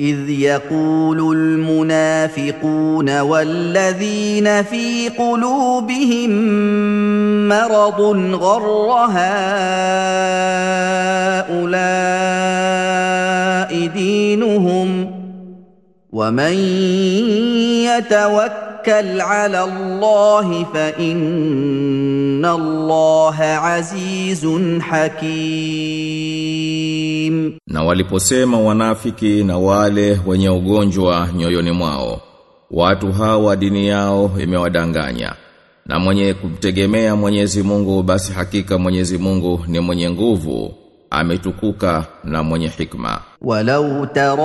إذ يقول المنافقون والذين في قلوبهم مرض غر هؤلاء دينهم ومن يتوكل tawakkal ala Allah fa inna Allah azizun hakim. Na waliposema wanafiki na wale wenye ugonjwa nyoyoni mwao, watu hawa dini yao imewadanganya na mwenye kumtegemea Mwenyezi Mungu basi hakika Mwenyezi Mungu ni mwenye nguvu ametukuka na mwenye hikma walau tara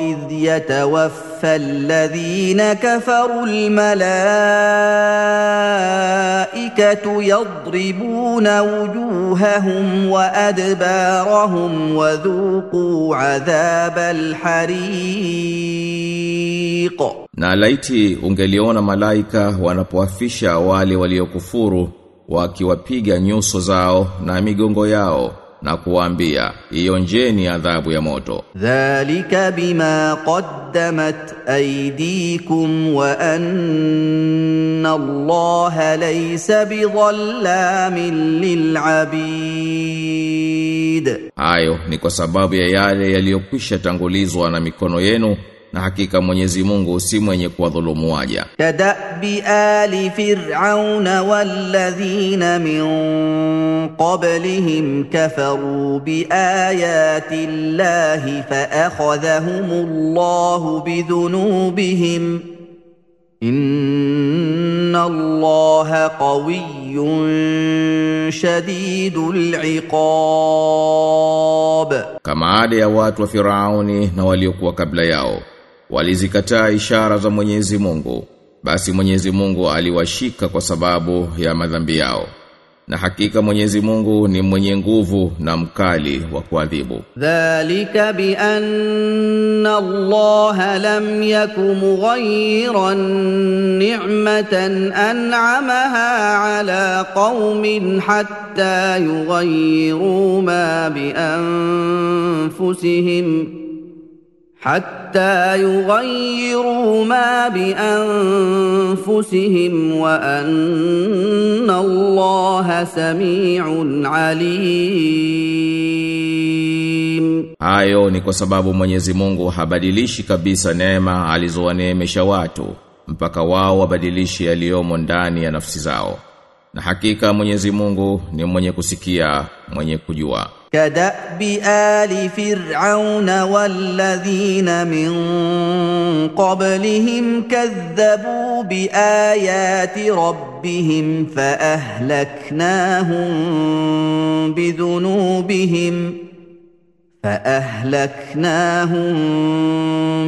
إذ يتوفى الذين كفروا الملائكة يضربون وجوههم وأدبارهم وذوقوا عذاب الحريق Na laiti ungeliona malaika wanapoafisha wale waliokufuru wakiwapiga nyuso zao na migongo yao na kuwaambia ionjeni adhabu ya moto. Dhalika bima qaddamat aydikum wa anna Allaha laysa bidhallamin lilabid, hayo ni kwa sababu ya yale yaliyokwisha tangulizwa na mikono yenu na hakika Mwenyezi Mungu si mwenye kuwadhulumu waja. كدأب آل فرعون والذين من قبلهم كفروا بآيات الله فأخذهم الله بذنوبهم إن الله قوي شديد العقاب Kama ada ya watu wa Firauni na waliokuwa kabla yao Walizikataa ishara za Mwenyezi Mungu. Basi Mwenyezi Mungu aliwashika kwa sababu ya madhambi yao. Na hakika Mwenyezi Mungu ni mwenye nguvu na mkali wa kuadhibu. Dhalika bi anna Allah lam yakum mughayyiran ni'matan an'amaha ala qaumin hatta yughayyiru ma bi anfusihim حتى يغيروا ما بأنفسهم وأن الله سميع عليم Hayo ni kwa sababu Mwenyezi Mungu habadilishi kabisa neema alizowaneemesha watu mpaka wao wabadilishi yaliyomo ndani ya nafsi zao. Na hakika Mwenyezi Mungu ni mwenye kusikia, mwenye kujua. كدأب آل فرعون والذين من قبلهم كذبوا بآيات ربهم فأهلكناهم بذنوبهم فاهلكناهم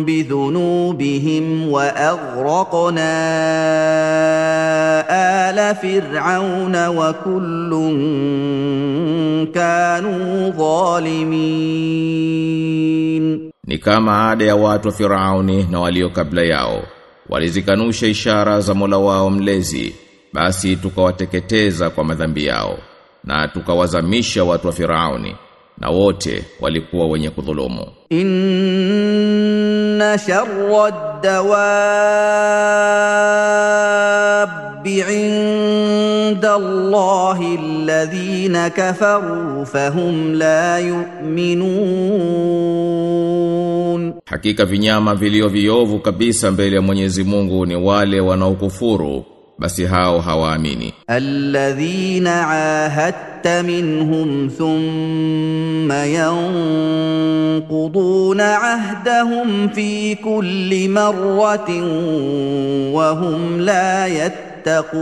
بذنوبهم واغرقنا ال فرعون وكل كانوا ظالمين Ni kama ada ya watu wa Firauni na walio kabla yao. Walizikanusha ishara za Mola wao mlezi, basi tukawateketeza kwa madhambi yao na tukawazamisha watu wa Firauni na wote walikuwa wenye kudhulumu. Inna sharra dawabi inda allahi alladhina kafaru fahum la yu'minun. Hakika vinyama vilio viovu kabisa mbele ya Mwenyezi Mungu ni wale wanaokufuru basi hao hawaamini. Alladhina ahadta minhum thumma yanquduna ahdahum fi kulli marratin wa hum la yattaqun,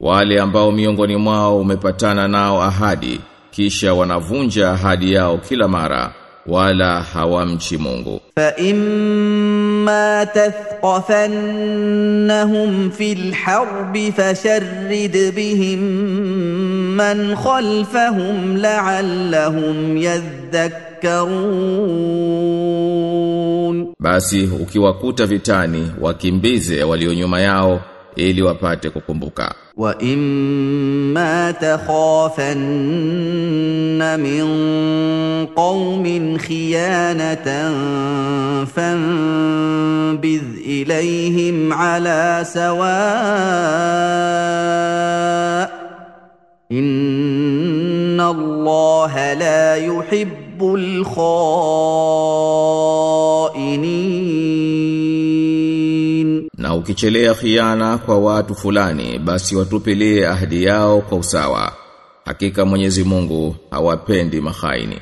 wale ambao miongoni mwao umepatana nao ahadi kisha wanavunja ahadi yao kila mara wala hawamchi Mungu. فإما تثقفنهم في الحرب فشرد بهم من خلفهم لعلهم يذكرون Basi ukiwakuta vitani, wakimbize walio nyuma yao ili wapate kukumbuka واما تخافن من قوم خيانه فانبذ اليهم على سواء ان الله لا يحب الخائنين na ukichelea khiana kwa watu fulani basi watupilie ahadi yao kwa usawa. Hakika Mwenyezi Mungu hawapendi mahaini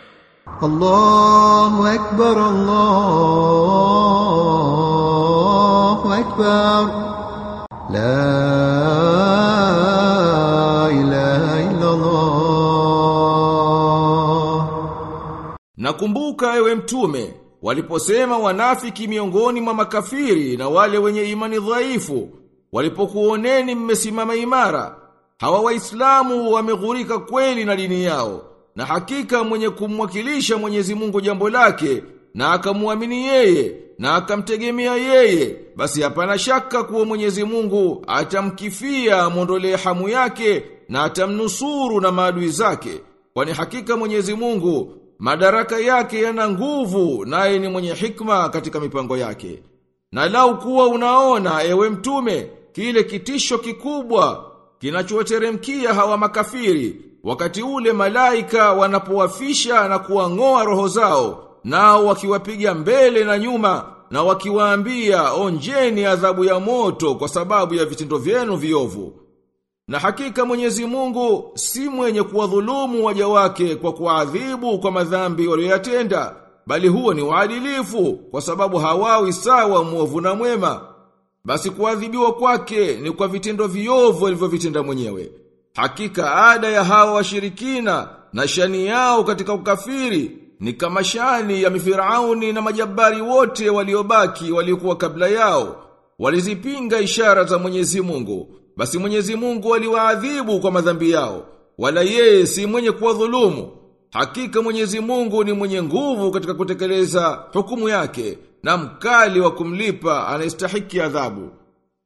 Allahu akbar Allahu akbar. La Nakumbuka ewe mtume waliposema wanafiki miongoni mwa makafiri na wale wenye imani dhaifu walipokuoneni mmesimama imara hawa waislamu wameghurika kweli na dini yao na hakika mwenye kumwakilisha Mwenyezi Mungu jambo lake na akamwamini yeye na akamtegemea yeye basi hapana shaka kuwa Mwenyezi Mungu atamkifia mwondolee hamu yake na atamnusuru na maadui zake kwani hakika Mwenyezi Mungu madaraka yake yana nguvu naye ni mwenye hikma katika mipango yake. Na lau kuwa unaona ewe mtume kile kitisho kikubwa kinachowateremkia hawa makafiri wakati ule malaika wanapowafisha na kuwang'oa roho zao nao wakiwapiga mbele na nyuma na wakiwaambia onjeni adhabu ya moto kwa sababu ya vitendo vyenu viovu na hakika Mwenyezi Mungu si mwenye kuwadhulumu waja wake kwa kuadhibu kwa madhambi waliyotenda, bali huo ni uadilifu kwa sababu hawawi sawa muovu na mwema. Basi kuadhibiwa kwake ni kwa vitendo viovu alivyovitenda mwenyewe. Hakika ada ya hawa washirikina na shani yao katika ukafiri ni kama shani ya mifirauni na majabari wote waliobaki waliokuwa kabla yao. Walizipinga ishara za Mwenyezi Mungu. Basi Mwenyezi Mungu aliwaadhibu kwa madhambi yao. Wala yeye si mwenye kuwadhulumu. Hakika Mwenyezi Mungu ni mwenye nguvu katika kutekeleza hukumu yake na mkali wa kumlipa anayestahiki adhabu.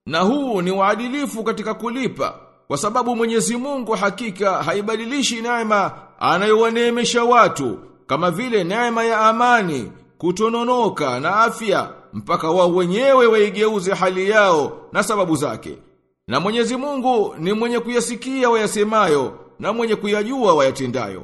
Na huu ni waadilifu katika kulipa kwa sababu Mwenyezi Mungu hakika haibadilishi neema anayowaneemesha watu kama vile neema ya amani, kutononoka na afya mpaka wao wenyewe waigeuze hali yao na sababu zake. Na Mwenyezi Mungu ni mwenye kuyasikia wayasemayo na mwenye kuyajua wayatendayo.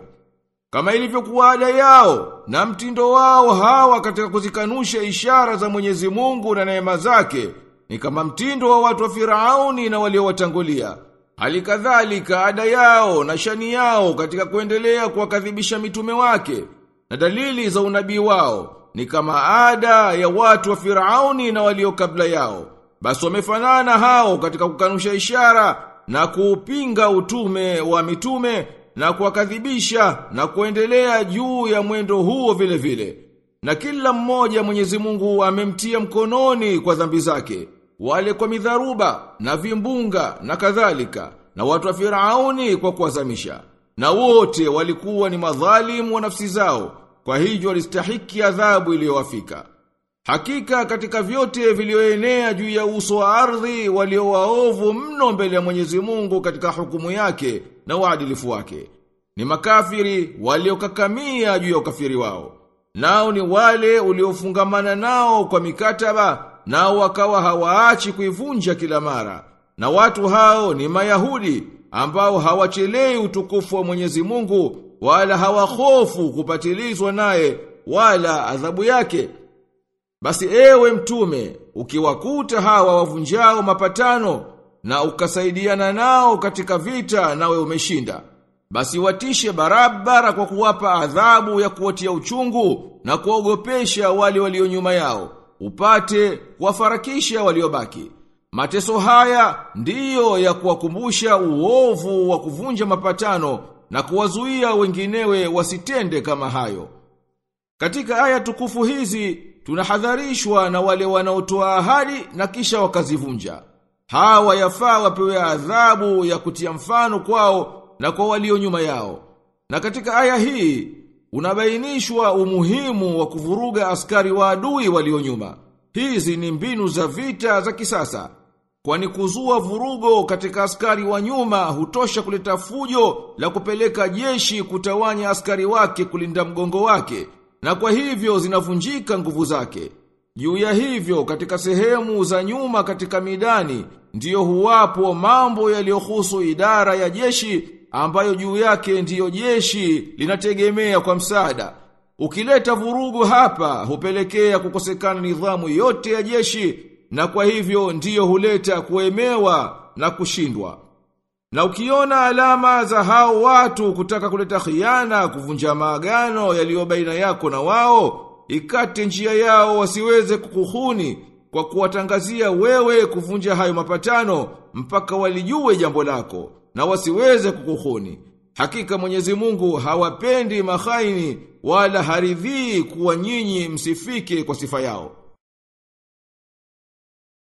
Kama ilivyokuwa ada yao na mtindo wao hawa katika kuzikanusha ishara za Mwenyezi Mungu na neema zake ni kama mtindo wa watu wa Firauni na waliowatangulia. Hali kadhalika ada yao na shani yao katika kuendelea kuwakadhibisha mitume wake na dalili za unabii wao ni kama ada ya watu wa Firauni na walio kabla yao. Basi wamefanana hao katika kukanusha ishara na kuupinga utume wa mitume na kuwakadhibisha na kuendelea juu ya mwendo huo vile vile. Na kila mmoja Mwenyezi Mungu amemtia mkononi kwa dhambi zake, wale kwa midharuba na vimbunga na kadhalika, na watu wa Firauni kwa kuwazamisha. Na wote walikuwa ni madhalimu wa nafsi zao, kwa hivyo walistahiki adhabu iliyowafika. Hakika katika vyote vilioenea juu ya uso wa ardhi waliowaovu mno mbele ya Mwenyezi Mungu katika hukumu yake na uadilifu wake. Ni makafiri waliokakamia juu ya ukafiri wao. Nao ni wale uliofungamana nao kwa mikataba nao wakawa hawaachi kuivunja kila mara. Na watu hao ni Mayahudi ambao hawachelei utukufu wa Mwenyezi Mungu wala hawahofu kupatilizwa naye wala adhabu yake. Basi ewe mtume, ukiwakuta hawa wavunjao mapatano na ukasaidiana nao katika vita nawe umeshinda. Basi watishe barabara kwa kuwapa adhabu ya kuwatia uchungu na kuogopesha wale walio nyuma yao, upate kuwafarakisha waliobaki. Mateso haya ndiyo ya kuwakumbusha uovu wa kuvunja mapatano na kuwazuia wenginewe wasitende kama hayo. Katika aya tukufu hizi tunahadharishwa na wale wanaotoa ahadi na kisha wakazivunja. Hawa yafaa wapewe adhabu ya kutia mfano kwao na kwa walio nyuma yao. Na katika aya hii unabainishwa umuhimu wa kuvuruga askari wa adui walio nyuma. Hizi ni mbinu za vita za kisasa. Kwani kuzua vurugo katika askari wa nyuma hutosha kuleta fujo la kupeleka jeshi kutawanya askari wake kulinda mgongo wake na kwa hivyo zinavunjika nguvu zake. Juu ya hivyo katika sehemu za nyuma katika midani ndiyo huwapo mambo yaliyohusu idara ya jeshi ambayo juu yake ndiyo jeshi linategemea kwa msaada. Ukileta vurugu hapa hupelekea kukosekana nidhamu yote ya jeshi na kwa hivyo ndiyo huleta kuemewa na kushindwa. Na ukiona alama za hao watu kutaka kuleta khiana kuvunja maagano yaliyo baina yako na wao, ikate njia yao wasiweze kukuhuni kwa kuwatangazia wewe kuvunja hayo mapatano mpaka walijue jambo lako na wasiweze kukuhuni. Hakika Mwenyezi Mungu hawapendi mahaini wala haridhii kuwa nyinyi msifike kwa sifa yao.